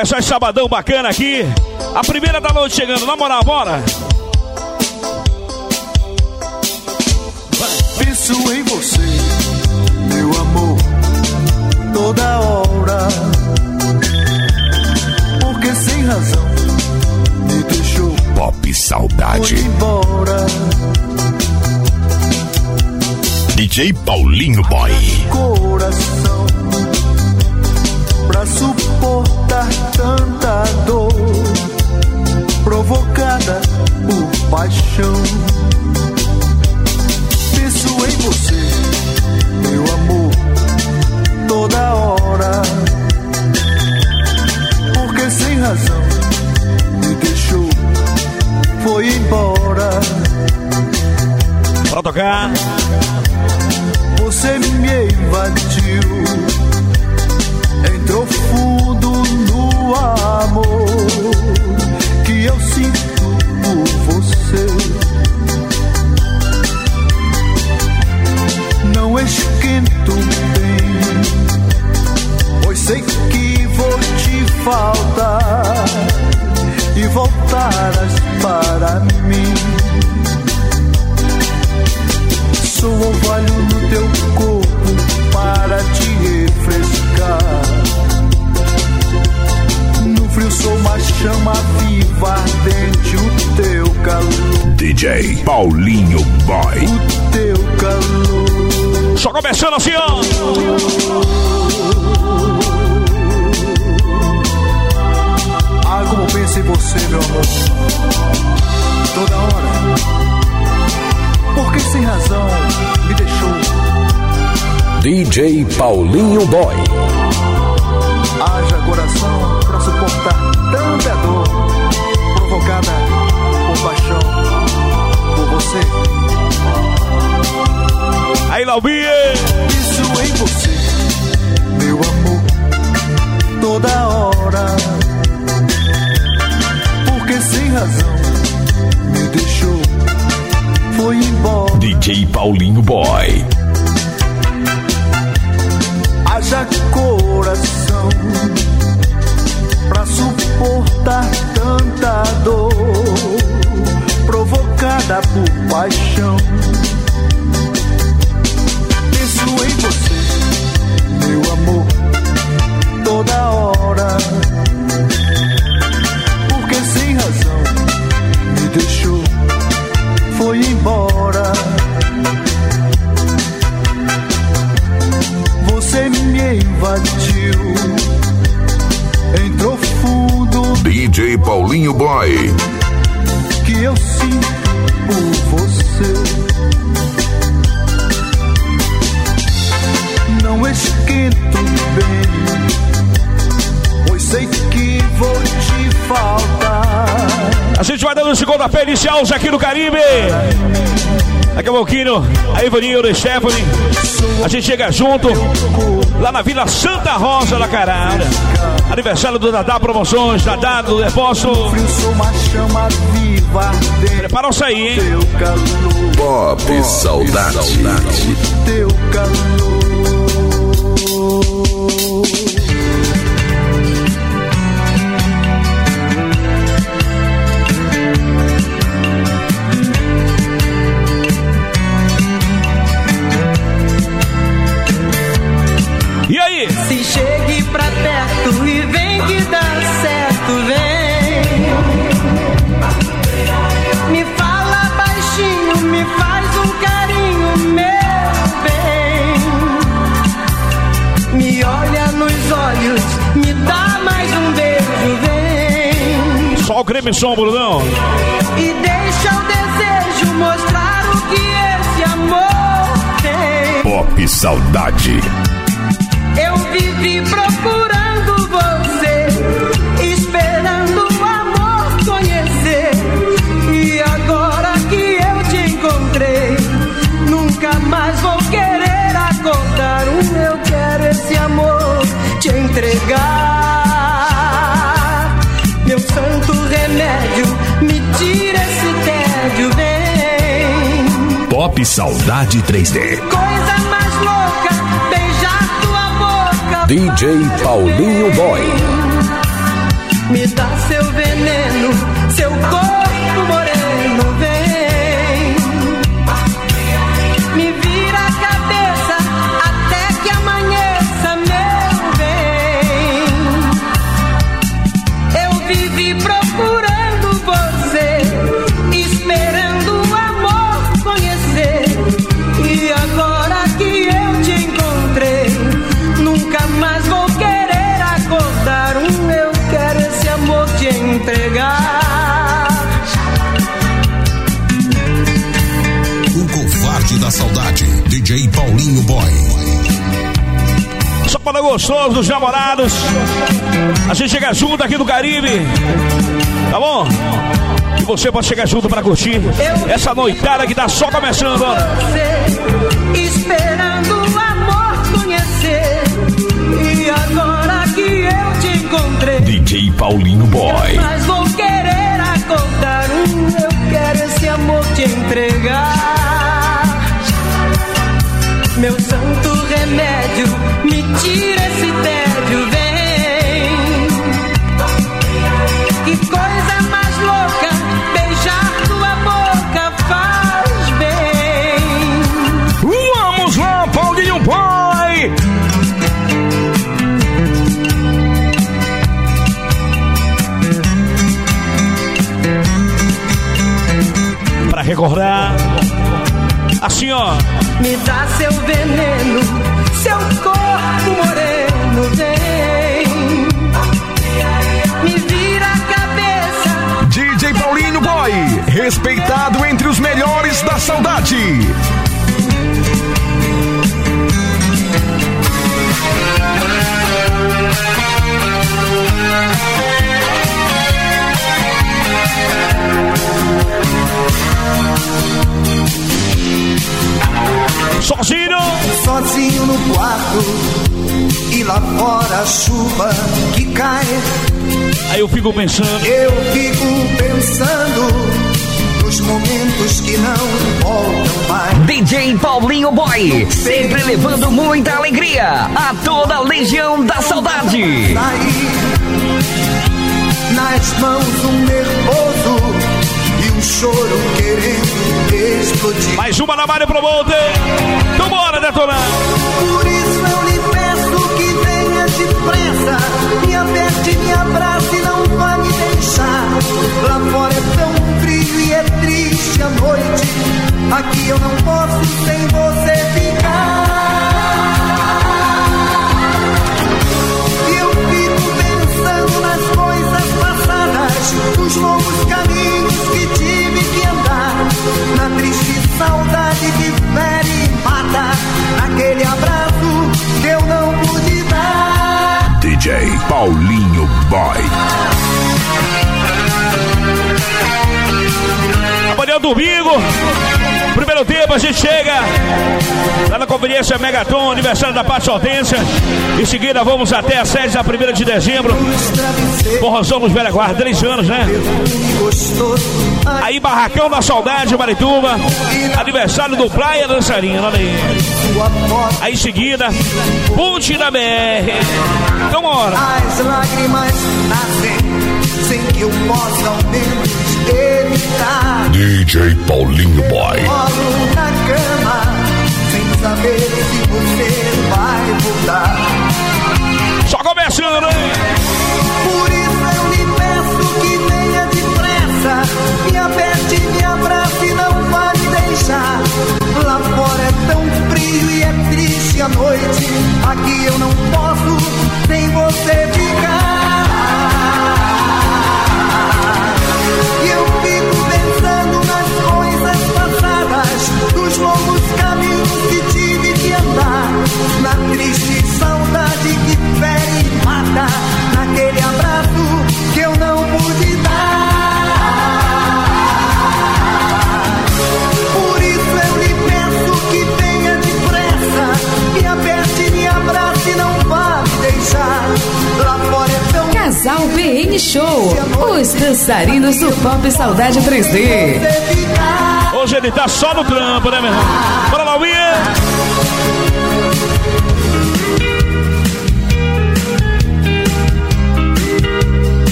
começar esse sabadão bacana aqui. A primeira da noite chegando, na moral, bora. Penso em você, meu amor, toda hora. Porque sem razão me deixou. Pop Saudade. Foi embora. DJ Paulinho Boy. Coração tanta dor provocada por paixão. Penso em você, meu amor, toda hora. Porque sem razão me deixou, foi embora. Pra tocar. Você me invadiu, entrou no amor que eu sinto por você. Não esquento bem, pois sei que vou te faltar e voltarás para mim. Sou orvalho no teu corpo para te refrescar. Frio sou uma chama viva ardente o teu calor. DJ Paulinho Boy. O teu calor. Só começando assim, ó. Ah, como penso em você, meu amor. Toda hora. Porque sem razão me deixou. DJ Paulinho Boy. Haja coração suportar tanta dor provocada por paixão por você. Aí, Laubie. Isso em você, meu amor, toda hora. Porque sem razão me deixou, foi embora. DJ Paulinho Boy. Haja coração pra suportar tanta dor provocada por paixão. Penso em você, meu amor, toda hora. Porque sem razão me deixou, foi embora. Você me invadiu, entrou DJ Paulinho Boy. que eu sinto por você. Não esquento bem, pois sei que vou te faltar. A gente vai dando esse pontapé inicial aqui no Caribe. Daqui a pouquinho, a Ivanildo e Stephanie. A gente chega junto lá na Vila Santa Rosa da Carara. Aniversário do Dadá Promoções, Dadá do Depósito. Preparam-se aí, hein? Pop Saudade. teu calor. Saudade 3D. Coisa mais louca, beijar tua boca. DJ Paulinho Boy. me dá seu veneno, seu corpo moreno, da saudade. DJ Paulinho Boy. Só para gostoso dos namorados. A gente chega junto aqui no Caribe. Tá bom? E você pode chegar junto para curtir essa noitada que tá só começando. você, esperando o amor conhecer. E agora que eu te encontrei, DJ Paulinho Boy. mas vou querer acordar. Um, eu quero esse amor te entregar. Meu santo remédio, me tira esse tédio, vem. Que coisa mais louca, beijar tua boca faz bem. Vamos lá, Paulinho Boy! Pra recordar, assim ó, Me dá seu veneno, seu corpo moreno, vem. Me vira a cabeça, DJ Paulinho Boy. Respeitado entre os melhores da saudade. Sozinho. sozinho no quarto e lá fora a chuva que cai. Aí eu fico pensando, Eu fico pensando nos momentos que não voltam mais. DJ Paulinho Boy, sempre levando muita alegria a toda a legião da saudade. Sair nas mãos um e um choro querendo explodir. mais uma na Mário Promoter. Então bora detonar. Por isso eu lhe peço que venha depressa, me aperte, me abrace e não vá me deixar. Lá fora é tão frio e é triste a noite, aqui eu não posso sem você Paulinho Boy. Amanhã domingo. Primeiro tempo a gente chega lá na conferência Megaton, aniversário da Pátio Hortência. Em seguida vamos até a sede da 1 de dezembro. Forrozão nos Velha Guarda, três anos, né? Aí Barracão da Saudade, Marituba. Aniversário do Praia Dançarina, olha aí. Aí em seguida, Ponte da BR. Então bora. as lágrimas nascem, sem que eu possa ao menos evitar. DJ Paulinho Boy. Colo na cama, sem saber se você vai voltar. Só começando, hein? A noite, aqui eu não posso sem você ficar. Show, os dançarinos do Pop Saudade 3D. Hoje ele tá só no trampo, né, meu irmão? Bora lá, William!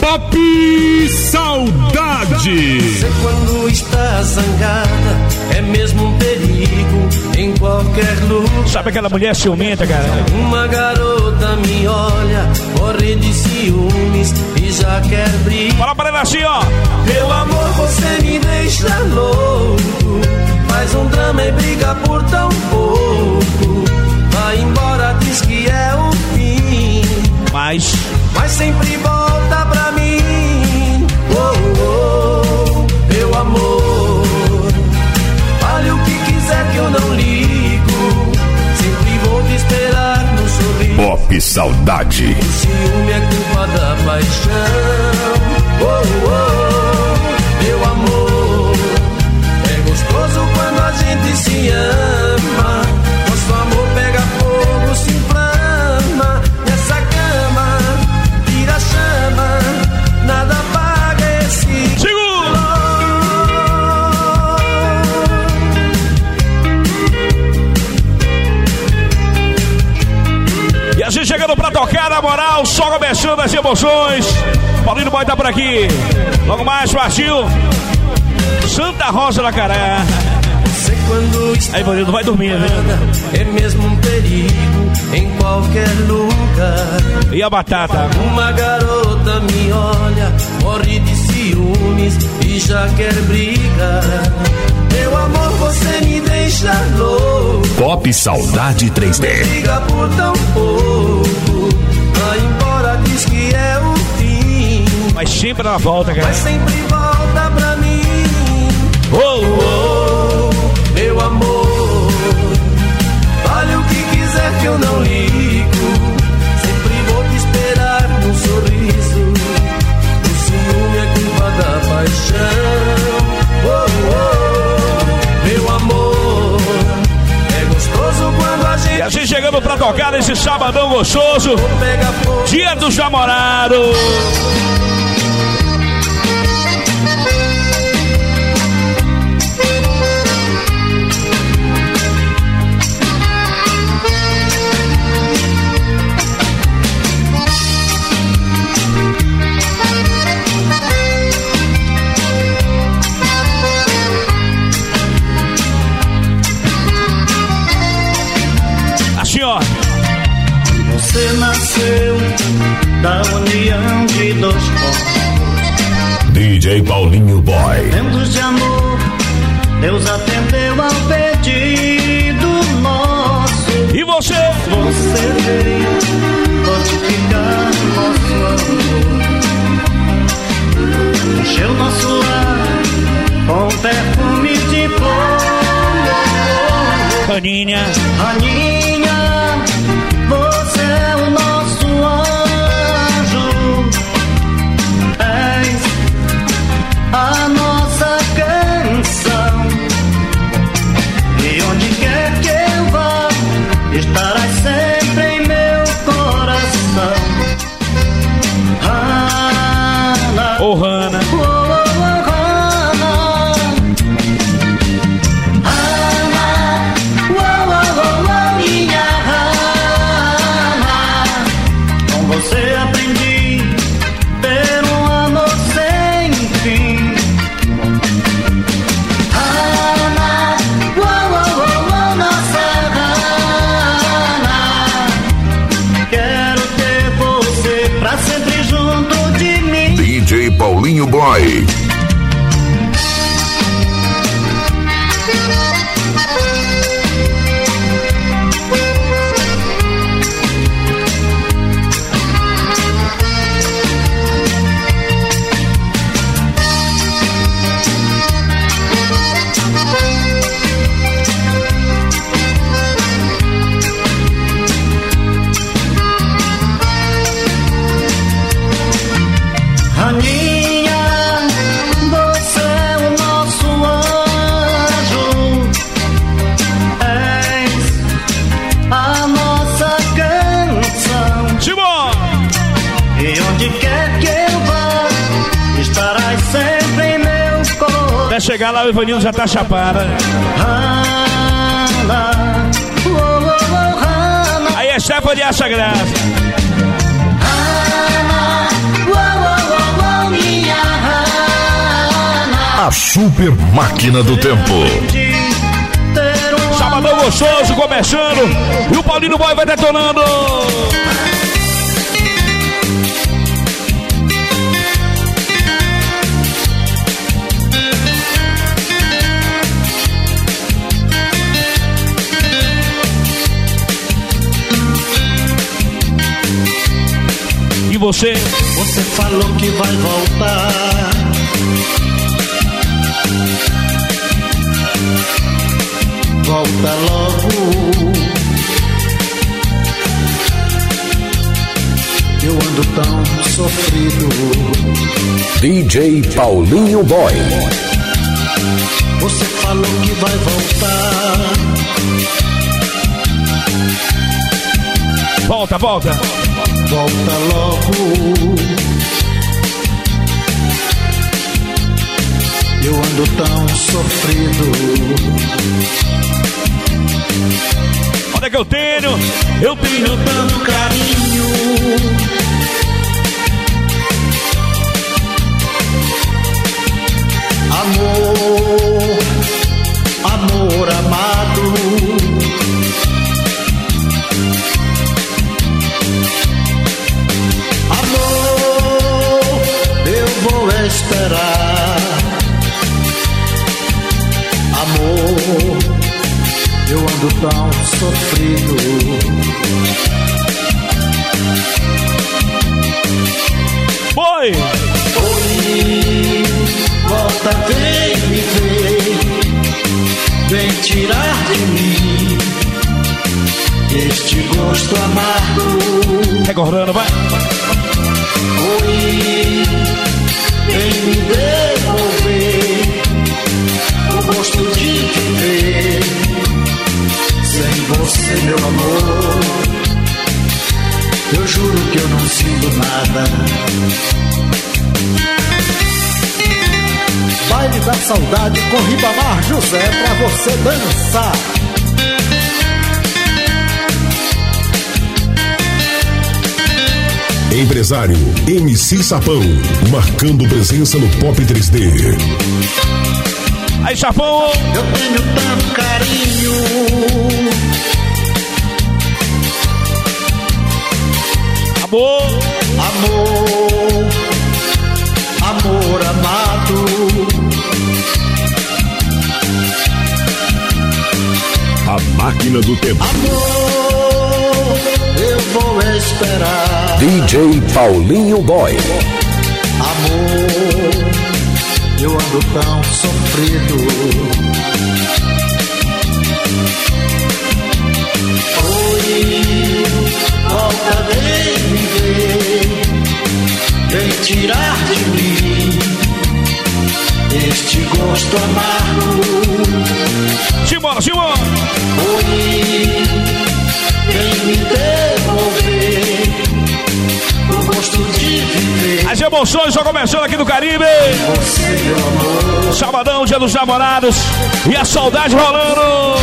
Pop Saudade! zangada é mesmo um perigo em qualquer lugar. Sabe aquela mulher ciumenta, cara? Uma garota me olha, corre de ciúmes e já quer brigar. Fala pra ela assim, ó. Meu amor, você me deixa louco. Faz um drama e briga por tão pouco. Vai embora, diz que é o fim. Mas. Mas sempre volta Pop Saudade. O ciúme é culpa da paixão. Oh, oh, meu amor. É gostoso quando a gente se ama. Na moral, só começando as emoções. Paulinho Boy tá por aqui. Logo mais partiu. Santa Rosa da Cará. Aí, Ivanildo, vai dormir, né? É mesmo um perigo em qualquer lugar. E a batata? Uma garota me olha, morre de ciúmes e já quer brigar. Meu amor, você me deixa louco. Pop Saudade 3D. Briga por tão pouco. Vai embora, diz que é o fim. Mas sempre na volta, cara. Mas sempre volta pra mim. Oh, Oh, meu amor. Fale o que quiser que eu não ligo. Sempre vou te esperar no sorriso. O ciúme é culpa da paixão. Chegando pra tocar nesse sabadão gostoso. Dia dos namorados. Você nasceu da união de dois povos. DJ Paulinho Boy. Tempos de amor, Deus atendeu ao pedido nosso. E você? Você veio fortificar nosso amor. Encheu nosso lar com perfume de flor. Caninha. Aninha, chegar lá, o Ivanildo já tá oh, Hannah, Aí é Stephanie acha graça. A super máquina do tempo. Sabadão gostoso começando. E o Paulinho Boy vai detonando. E você? Você falou que vai voltar. Volta logo. Eu ando tão sofrido. DJ Paulinho Boy. Você falou que vai voltar. Volta, volta. Volta logo. Eu ando tão sofrido. Olha que eu tenho. Eu tenho tanto carinho. Amor tão sofrido. Foi! Oi, volta, vem me ver, vem tirar de mim este gosto amargo. Recordando, vai. Saudade com Ribamar José pra você dançar. Empresário MC Sapão, marcando presença no Pop 3D. Aí, Chapão. Eu tenho tanto carinho. Amor. Amor, amor amado. Máquina do tempo. Amor, eu vou esperar. DJ Paulinho Boy. Amor, eu ando tão sofrido. Oi, volta, vem me ver, vem tirar de mim este gosto amargo. Simbora, simbora. Oi, vem me devolver o gosto de viver. As emoções já começando aqui no Caribe. Você. Sabadão, dia dos namorados. E a saudade rolando.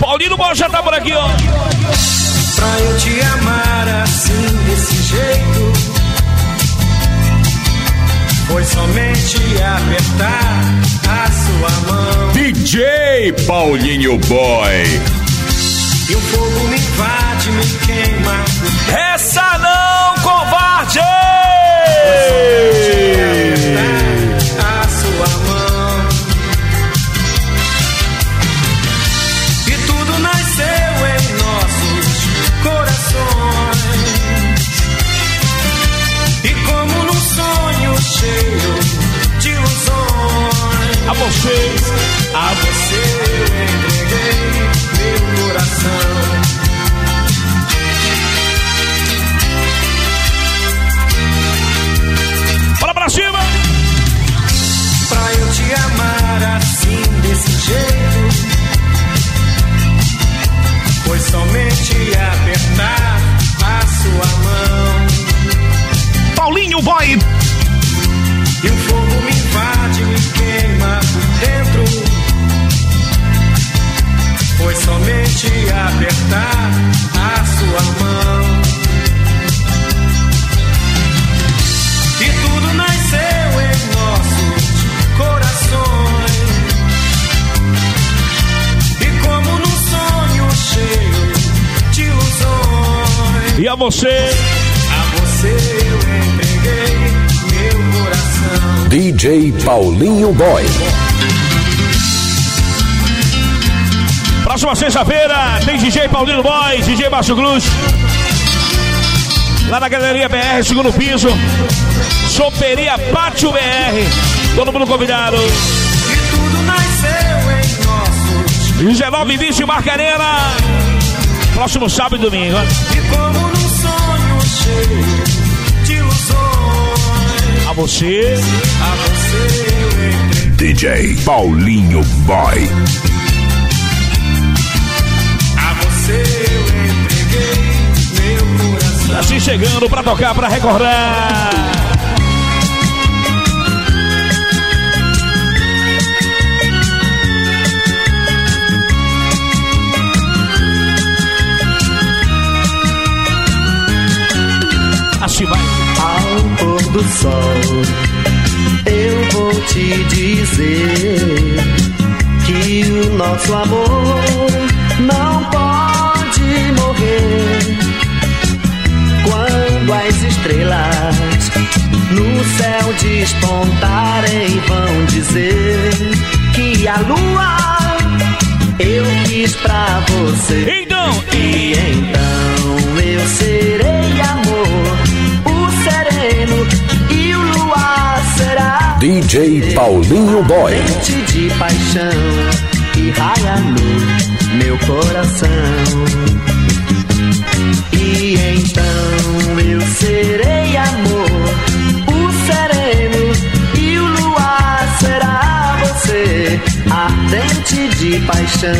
Paulinho Bola já tá por aqui, ó. Pra eu te amar Foi somente apertar a sua mão. DJ Paulinho Boy. E o fogo me invade, me queima. Essa não, covarde! A sua mão. vocês. A você eu entreguei meu coração. Bora pra cima! Pra eu te amar assim, desse jeito. Foi somente apertar a sua mão. Paulinho Boy! E o fogo me faz queima por dentro. Foi somente apertar a sua mão. E tudo nasceu em nossos corações. E como num sonho cheio de ilusões. E a você? DJ Paulinho Boy. Próxima sexta-feira tem DJ Paulinho Boy, DJ Baixo Cruz. Lá na Galeria BR, segundo piso. Soperia Pátio BR. Todo mundo convidado. E tudo nasceu em nossos. 19 e 20 Marcarena. Próximo sábado e domingo. E como num sonho cheio. A você. A você. DJ Paulinho Boy. A você eu entreguei meu coração. Assim chegando pra tocar, pra recordar. Assim vai. Pôr do sol, eu vou te dizer que o nosso amor não pode morrer. Quando as estrelas no céu despontarem, vão dizer que a lua eu quis pra você. Então, E então eu serei amor, DJ Paulinho Boy. de paixão que raia no meu coração. E então eu serei amor, o sereno e o luar será você, ardente de paixão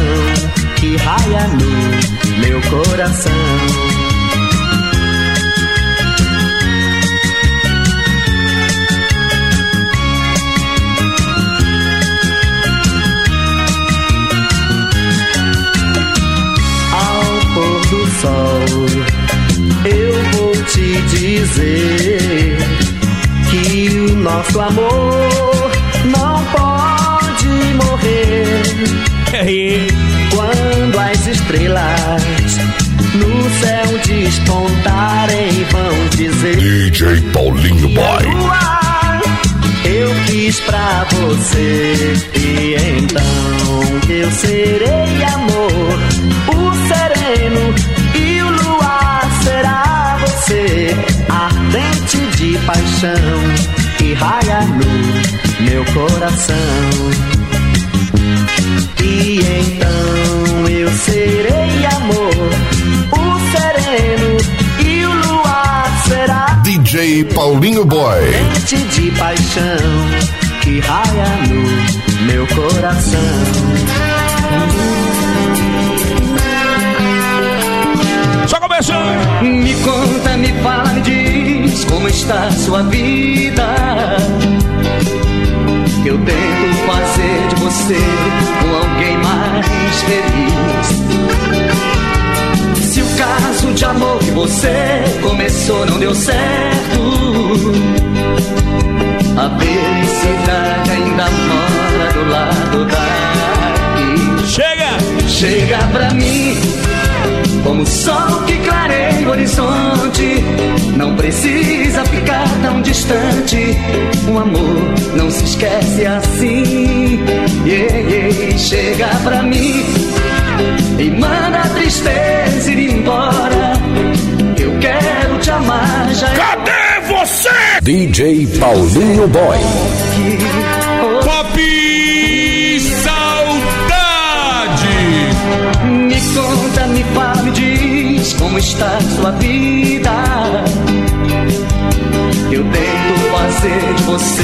que raia no meu coração. Eu vou te dizer que o nosso amor não pode morrer. Quando as estrelas no céu despontarem, vão dizer. DJ Paulinho Boy. Eu quis pra você e então eu serei amor, o sereno paixão que raia no meu coração. E então eu serei amor, o sereno e o luar será DJ Paulinho Boy. ardente de paixão que raia no meu coração. Me conta, me fala, me diz como está sua vida. Que eu tento fazer de você com alguém mais feliz. Se o caso de amor que você começou não deu certo, a felicidade ainda mora do lado daqui. Chega. Chega pra mim como o sol que clareia o horizonte. Não precisa ficar tão distante. O amor não se esquece assim. Yeah, yeah. Chega pra mim e manda a tristeza ir embora. Eu quero te amar já. Cadê você? DJ Paulinho Boy. Você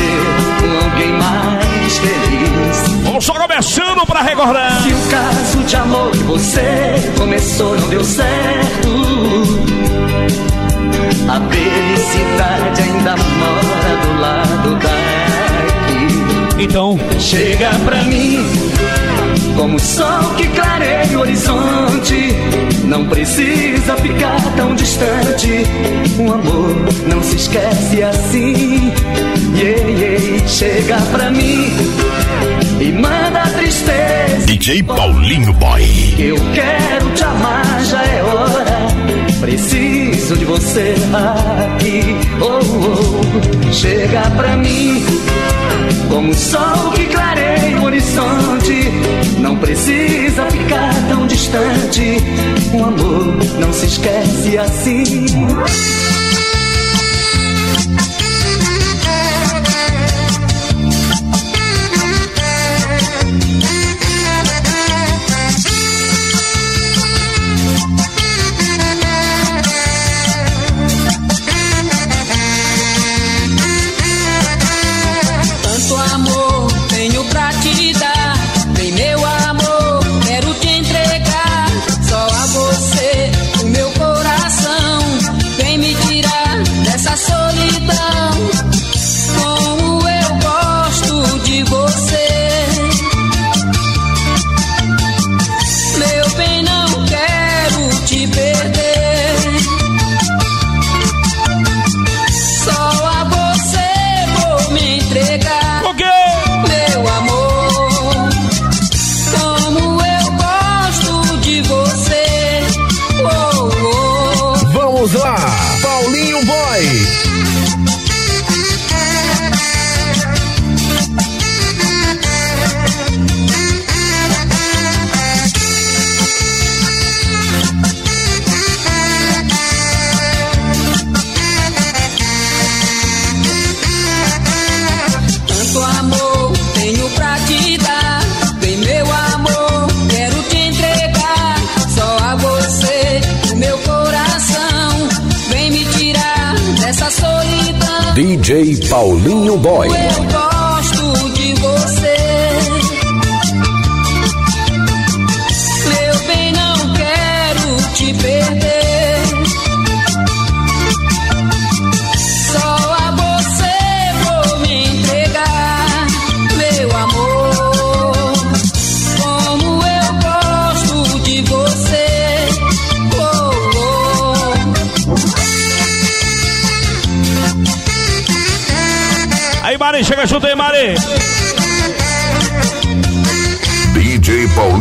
um alguém mais feliz. Vamos só começando pra recordar. Se o caso de amor que você começou não deu certo, a felicidade ainda mora do lado daqui. Então, Chega pra mim como o sol que clareia o horizonte, não precisa ficar tão distante. O amor não se esquece assim. Yeah, yeah, chega pra mim e manda a tristeza. DJ Paulinho Boy. Eu quero te amar, já é hora. Preciso de você aqui. Oh, oh. Chega pra mim como o sol que clareia o horizonte precisa ficar tão distante. O amor não se esquece assim. Paulinho Boy.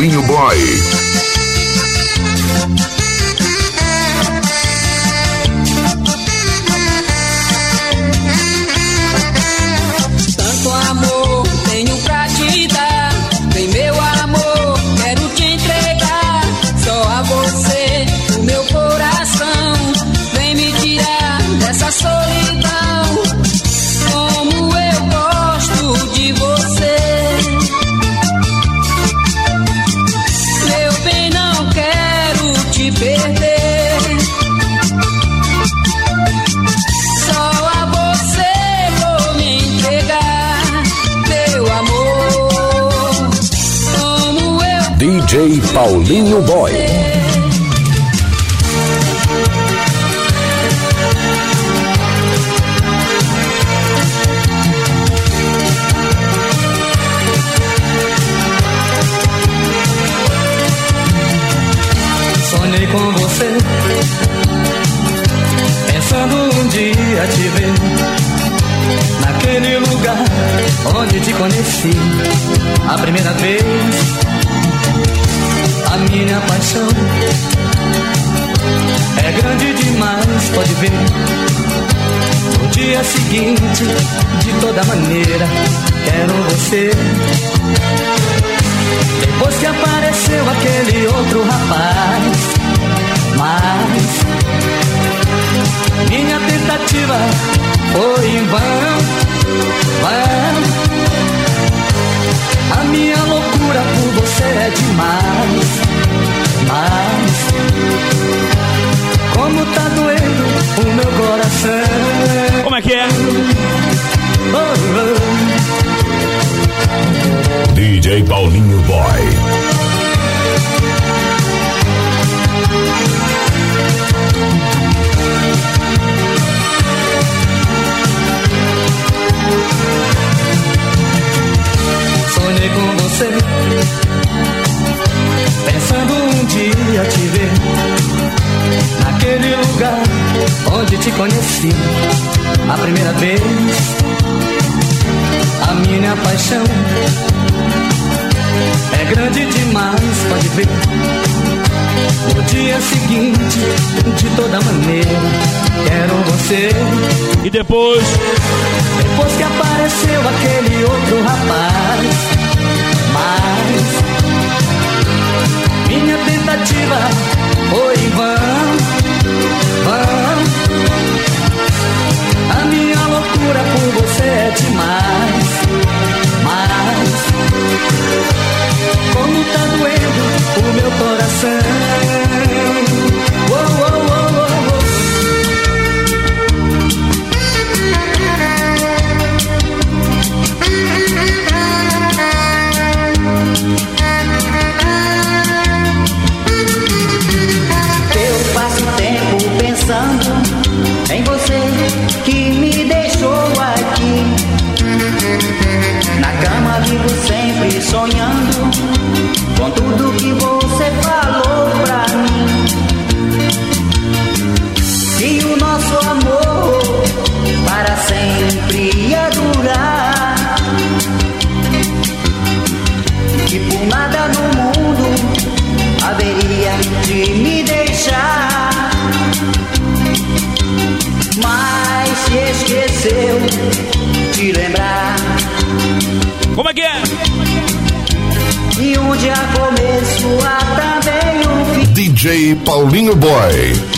Pedrinho boy. perder. Só a você vou me entregar, meu amor. Como eu DJ Paulinho Boy. dia seguinte, de toda maneira, quero você. Depois que apareceu aquele outro rapaz, mas minha tentativa foi em vão, vão. A minha loucura por você é demais, mas como tá doendo o meu coração. Como é que é? Oh, oh. DJ Paulinho Boy. aquele lugar onde te conheci a primeira vez. A minha paixão é grande demais, pode ver. No dia seguinte, de toda maneira, quero você. E depois? Depois que apareceu aquele outro rapaz. Mas minha tentativa foi vã. Ah, a minha loucura por você é demais, mas como tá doendo o meu coração. sonhando. Já começo também um DJ Paulinho Boy.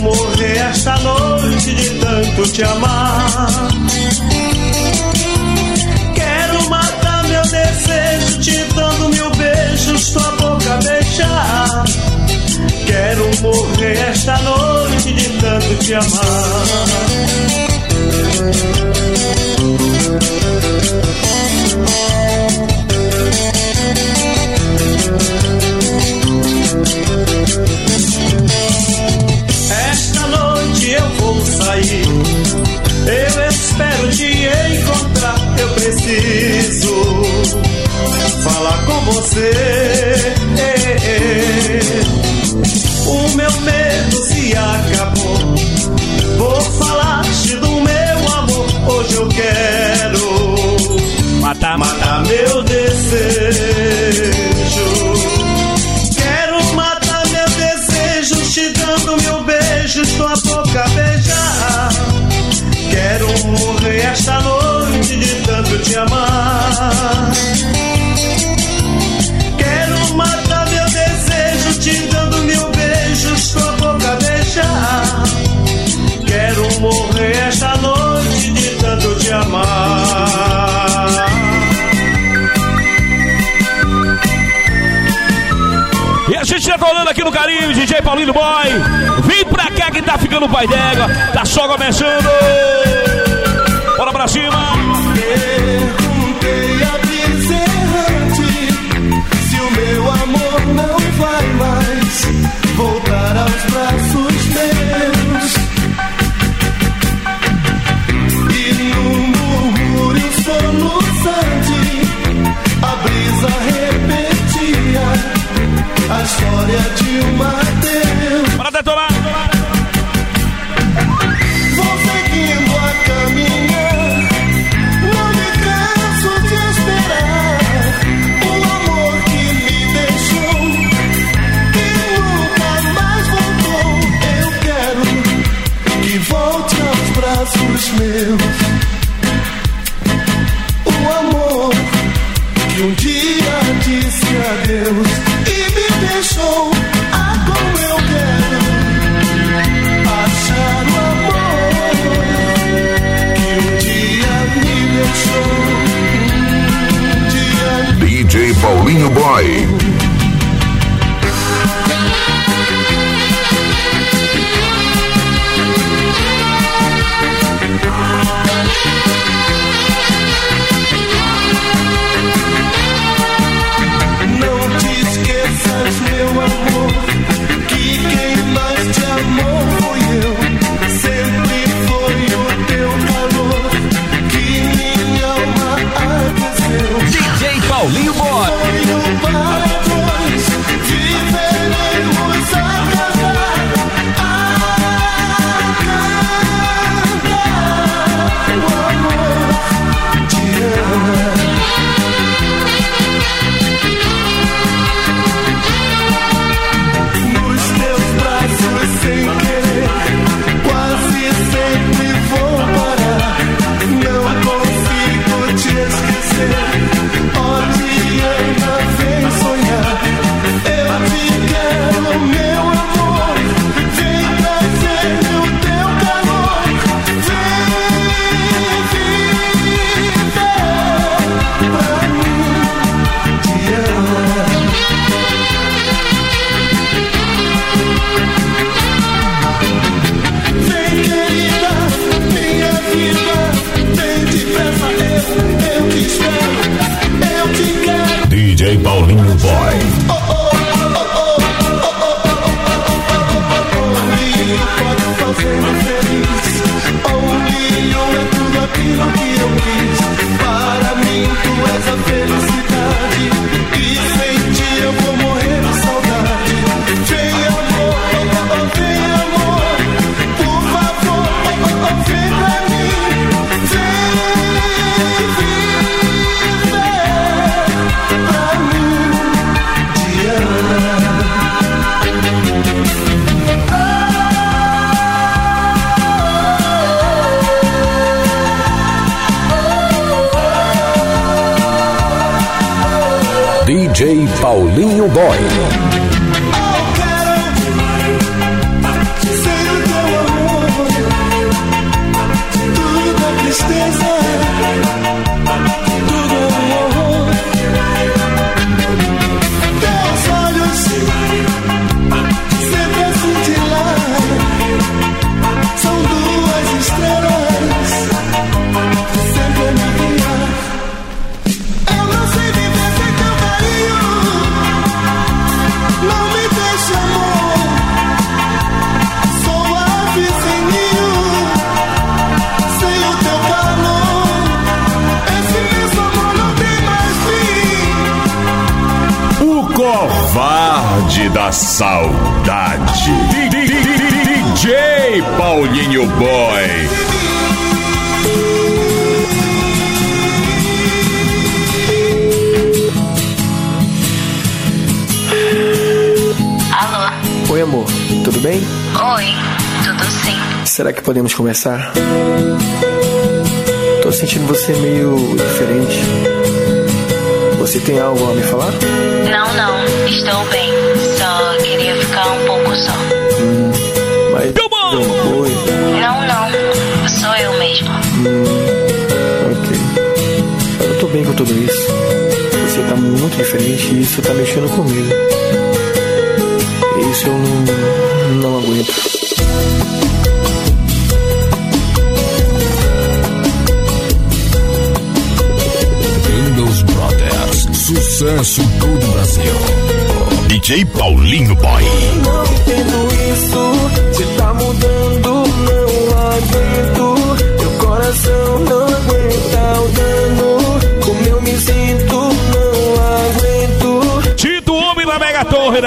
morrer esta noite de tanto te amar. Quero matar meu desejo, te dando mil beijos, tua boca beijar. Quero morrer esta noite de tanto te amar. você. carinho, DJ Paulinho Boy. Vem pra cá que tá ficando o pai d'égua. Tá só começando. Bora pra cima. A história de uma Deus. Detonar! Boy. Saudade. DJ Paulinho Boy. Alô? Oi, amor. Tudo bem? Oi, tudo sim. Será que podemos começar? Tô sentindo você meio diferente. Você tem algo a me falar? Não, não. Estou bem queria ficar um pouco só. Hum, mas bom. não. Não, não. Sou eu mesmo. Hum, ok. Eu tô bem com tudo isso. Você tá muito diferente e isso tá mexendo comigo. Isso eu não, não aguento. Windows Brothers, sucesso todo Brasil. DJ Paulinho Boy. Não entendo isso, se tá mudando, não aguento. Meu coração não aguenta o dano. Como eu me sinto, não aguento. Tito Homem na Mega Torre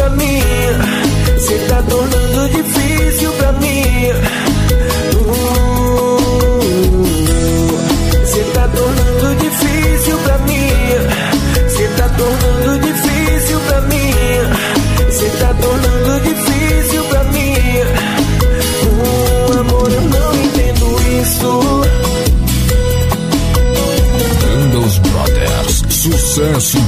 pra mim. Se tá tornando difícil pra mim. Se tá tornando difícil pra mim. Se tá tornando difícil pra mim. Se tá tornando difícil pra mim. O amor eu não entendo isso. Windows Brothers, sucesso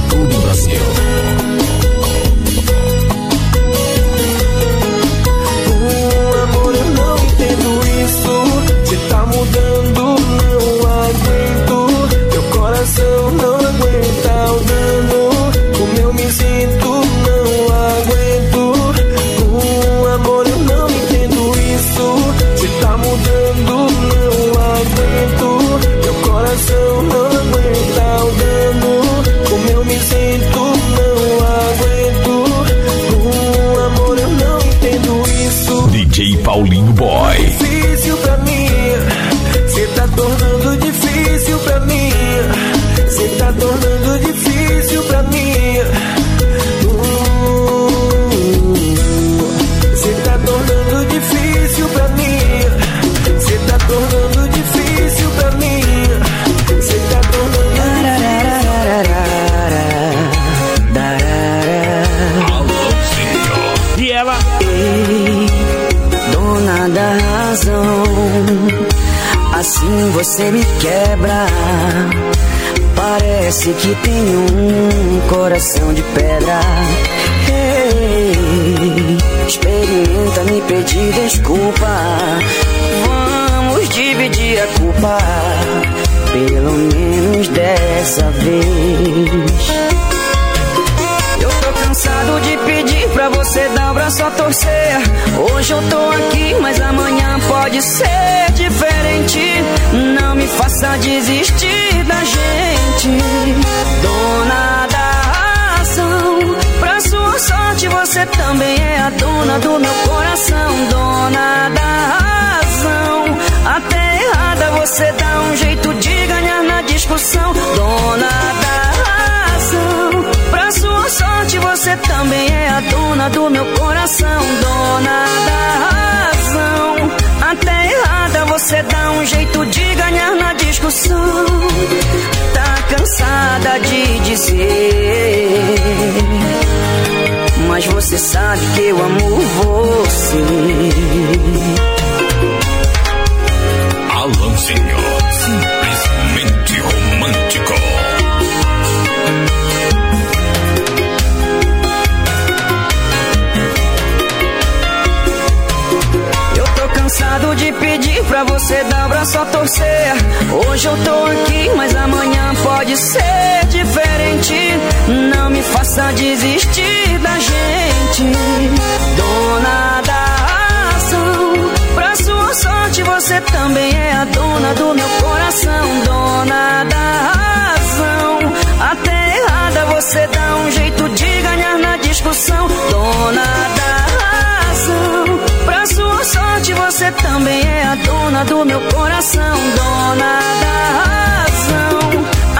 você também é a dona do meu coração, dona da razão. Até errada você dá um jeito de ganhar na discussão, dona da razão. Pra sua sorte, você também é a dona do meu coração, dona da razão. Até errada você dá um jeito de ganhar na discussão. Tá cansada de dizer, mas você sabe que eu amo você. Alanzinho, simplesmente romântico. Eu tô cansado de pedir pra você dar o braço a torcer. Hoje eu tô aqui, mas amanhã pode ser diferente. Não me faça desistir gente, dona da razão. Pra sua sorte, você também é a dona do meu coração, dona da razão. Até errada você dá um jeito de ganhar na discussão, dona da razão. Pra sua sorte, você também é a dona do meu coração, dona da.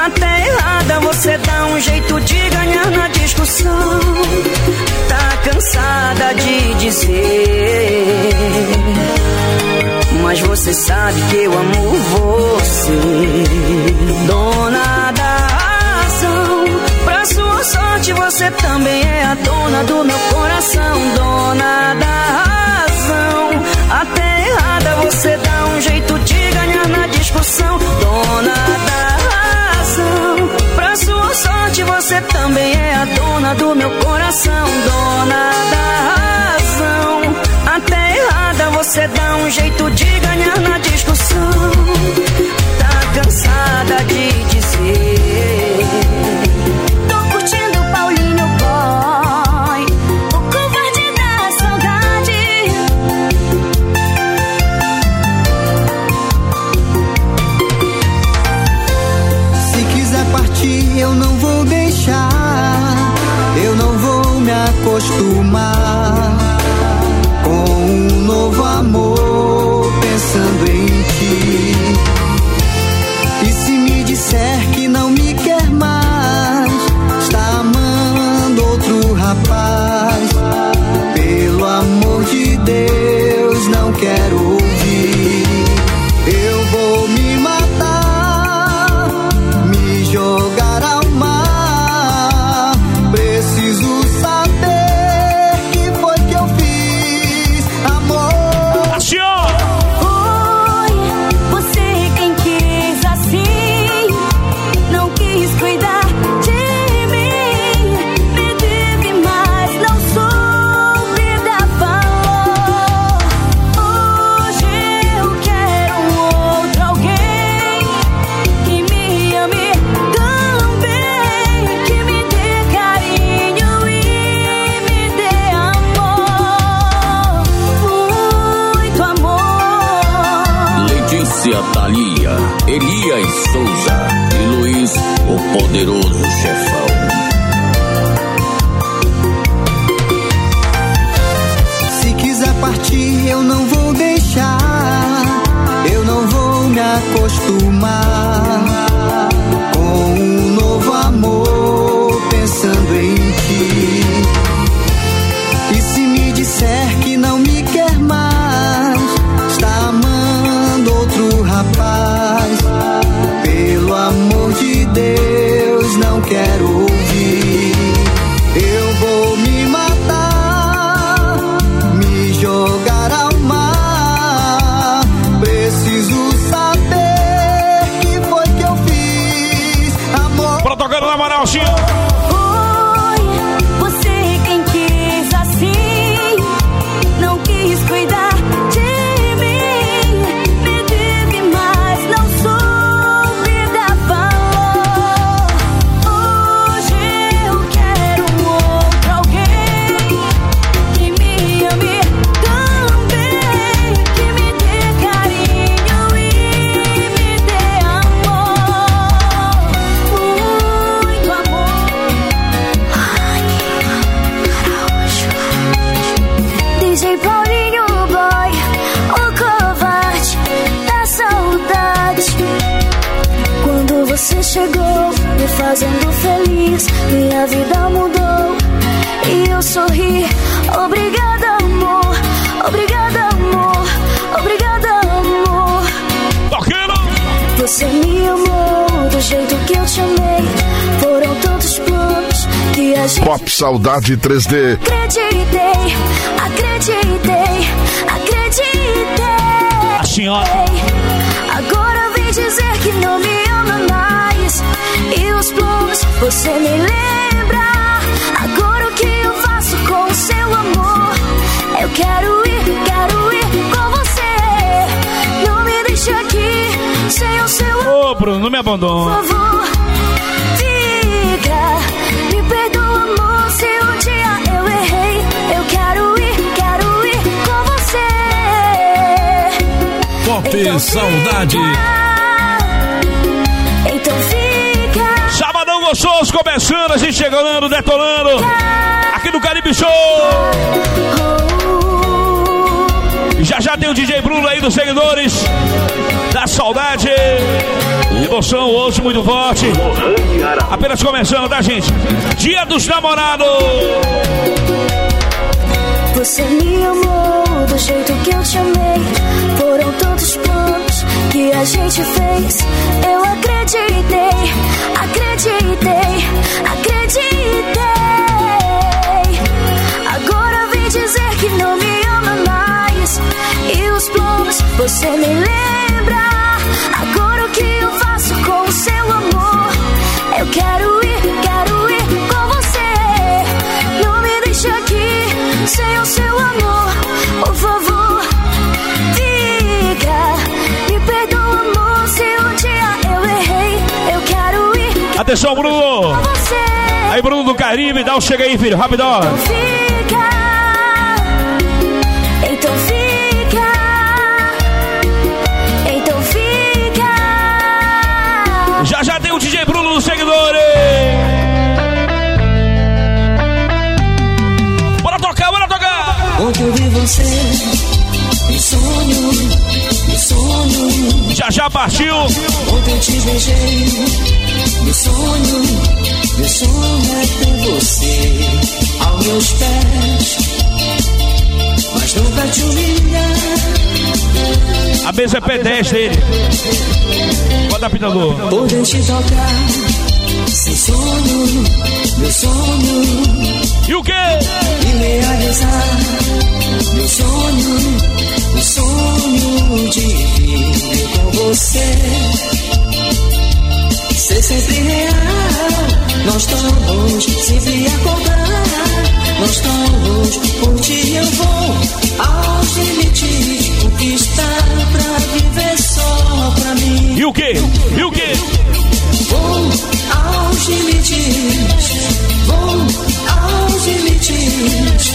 Até errada você dá um jeito de ganhar na discussão. Tá cansada de dizer, mas você sabe que eu amo você, dona da razão. Pra sua sorte, você também é a dona do meu coração, dona da razão. Até errada você dá um jeito de acostumar Pop Saudade 3D. Acreditei, acreditei, acreditei. A senhora. Agora vem dizer que não me ama mais. E os planos você me lembra. Agora o que eu faço com o seu amor? Eu quero ir, quero ir com você. Não me deixe aqui sem o seu amor. Ô, Bruno, não me Por abandona. favor, Pop Então Saudade. Então fica. Sabadão gostoso começando, a gente chegando, detonando. Aqui no Caribe Show. Já já tem o DJ Bruno aí dos seguidores da saudade. Emoção hoje muito forte. Apenas começando, tá, gente? Dia dos namorados. Você me amou do jeito que eu te amei. Planos que a gente fez. Eu acreditei, acreditei, acreditei. Agora vem dizer que não me ama mais. E os planos você me lembra. Agora o que eu faço com o seu amor? Eu quero ir, quero ir com você. Não me deixe aqui sem o seu Atenção, Bruno. Aí, Bruno do Caribe, dá um chega aí, filho, rapidão. Fica, então fica, então fica. Já já tem o DJ Bruno dos seguidores. Bora tocar, bora tocar. Ontem eu vi você, em sonho, em sonho. Já já partiu. Ontem eu te beijei, meu sonho, meu sonho é ter você aos meus pés. Mas nunca te humilhar. A mesa é P10 dele. Pode apitador. Poder te tocar, sem sonho, meu sonho. E o quê? E realizar meu sonho, meu sonho de viver com você. Ser sempre real, nós todos sempre acordar. Nós todos, por ti eu vou aos limites, conquistar pra viver só pra mim. E o quê? E o quê? Vou aos limites, vou aos limites,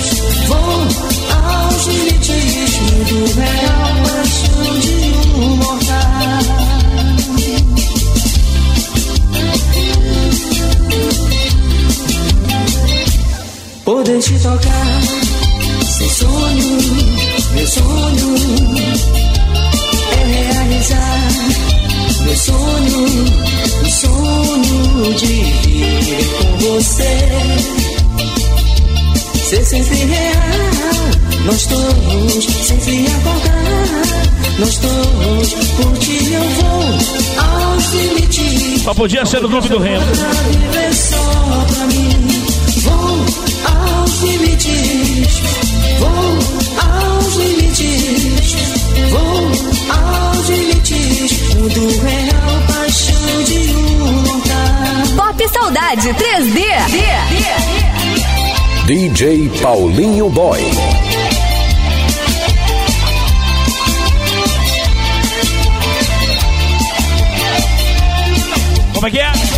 vou aos limites, mundo real, paixão de um Poder te tocar, sem sonho, meu sonho é realizar meu sonho, o sonho de viver com você. Ser sempre real, nós todos sempre acordar. Nós todos, por ti eu vou aos limites. Só podia ser no grupo do Remo. Viver só pra mim. Vou aos limites. Vou aos limites. Vou aos limites. Mundo real, paixão de um mortal. Pop Saudade 3D. DJ Paulinho Boy. Como é que é?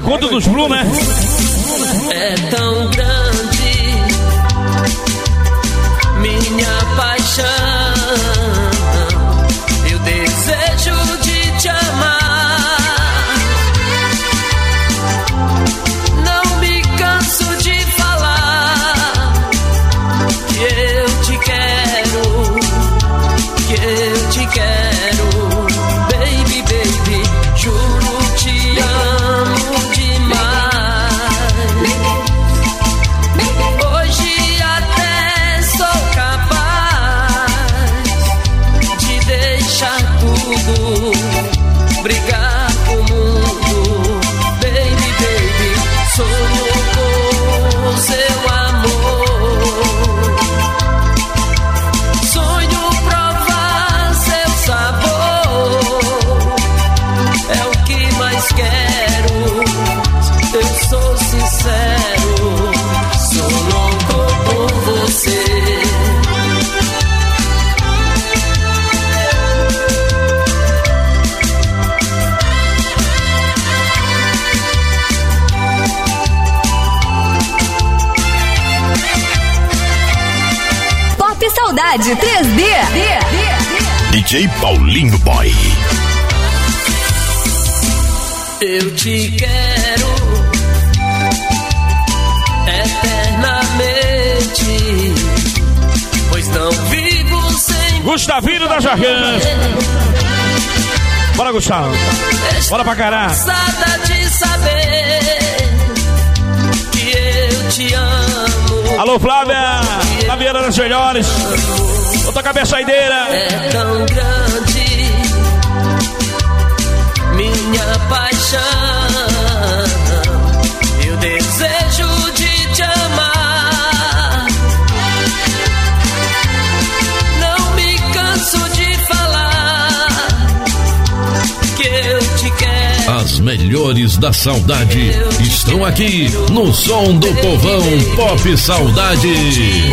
Encontro dos Blue, né? Bora pra caralho. cansada de saber que eu te amo. Alô, Flávia. Flaviana das melhores. Vou tocar minha saideira. É tão grande minha paixão. Eu desejo As melhores da saudade estão aqui no som do povão Pop Saudade.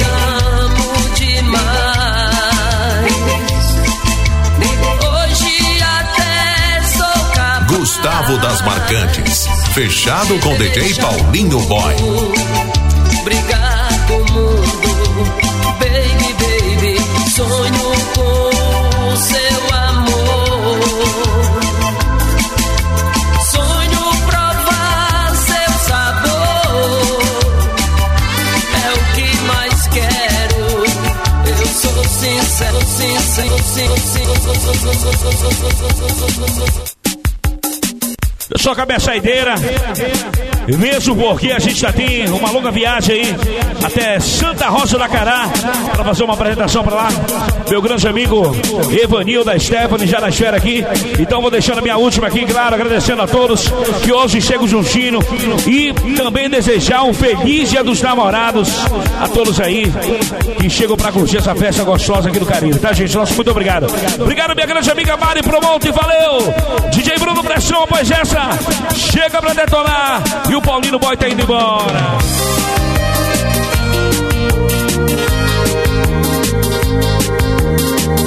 amo demais. Hoje até sou capaz. Gustavo das Marcantes. Fechado com DJ Paulinho Boy. brigar com o mundo. Baby, baby, sonho Eu sou a cabeça. Mesmo porque a gente já tem uma longa viagem aí até Santa Rosa da Cará para fazer uma apresentação para lá. Meu grande amigo Evanil da Stephanie já na esfera aqui. Então vou deixando a minha última aqui, claro, agradecendo a todos que hoje chegam juntinho e também desejar um feliz dia dos namorados a todos aí que chegam para curtir essa festa gostosa aqui do Caribe, tá gente? Nosso muito obrigado. Obrigado minha grande amiga Mari Promonte, valeu! DJ Bruno Pressão, após essa, chega pra detonar e o Paulino Boy tá indo embora.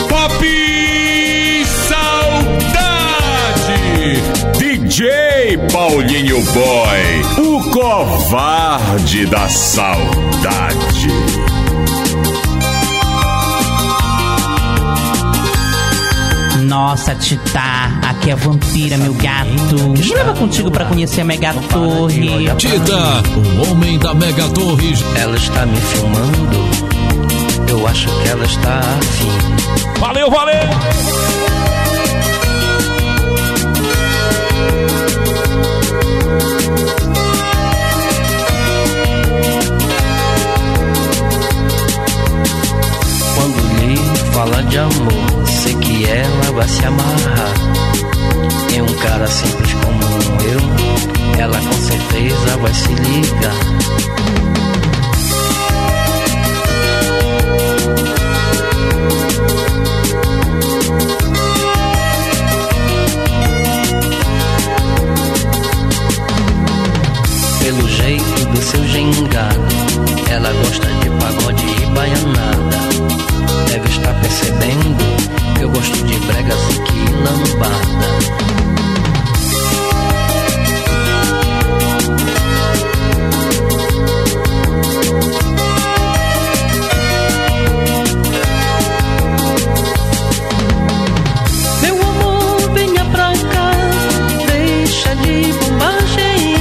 Pop Saudade. DJ Paulinho Boy. O covarde da saudade. Nossa, Tita, aqui é a vampira, meu gato. Me leva contigo pra conhecer a Mega Torre. Tita, o homem da Mega Torre. Ela está me filmando. Eu acho que ela está afim. Valeu, valeu! Quando lhe fala de amor, ela se amarrar. Em um cara simples como eu, ela com certeza vai se ligar. Pelo jeito do seu gingado, ela gosta de pagode e baianada. Deve estar percebendo eu gosto de bregas que lambada. Meu amor, venha pra cá, deixa de bobagem.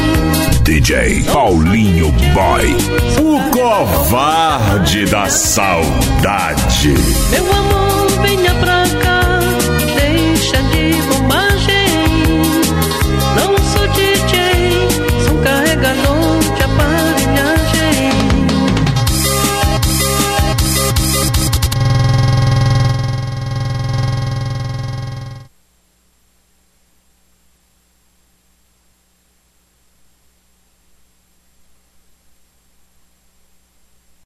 DJ Paulinho Boy. O covarde da saudade. Meu amor,